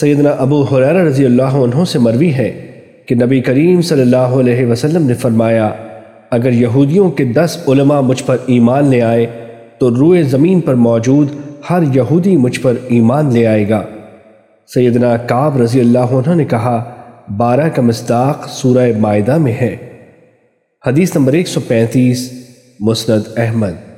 سیدنا ابو حریرہ رضی اللہ عنہ سے مروی ہے کہ نبی کریم صلی اللہ علیہ وسلم نے فرمایا، اگر یہودیوں کے دس علماء مجھ پر ایمان لے آئے، تو روئے زمین پر موجود ہر یہودی مجھ پر ایمان لے آئے گا۔ سیدنا کعب رضی اللہ عنہ نے کہا، بارہ کا مصداق سورہ معدہ میں ہے۔ حدیث نمبر 135 مسند احمد۔